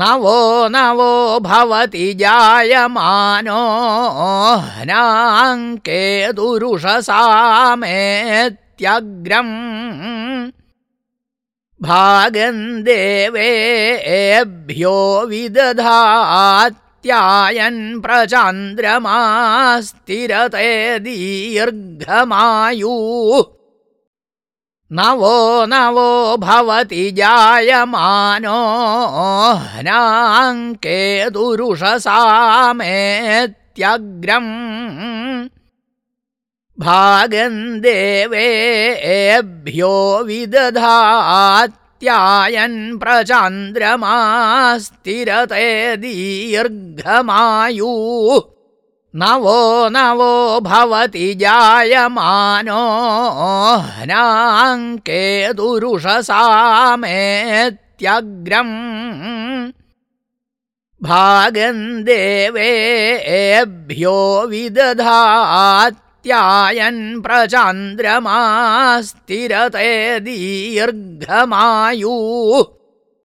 नवो नवो भवति जायमानो नाङ्के दुरुषसामेत्यग्रम् भागन् देवेभ्यो विदधात्यायन् प्रचान्द्रमास्तिरते दीर्घमायुः नवो नवो भवति जायमानो नाङ्के दुरुषसामेत्यग्रम् भागन् देवेभ्यो विदधात्यायन् प्रचान्द्रमास्तिरते दीर्घमायुः नवो नवो भवति जायमानो नाङ्के दुरुषसामेत्यग्रम् भागन् देवेभ्यो विदधात्यायन् प्रचान्द्रमास्तिरते दीर्घमायुः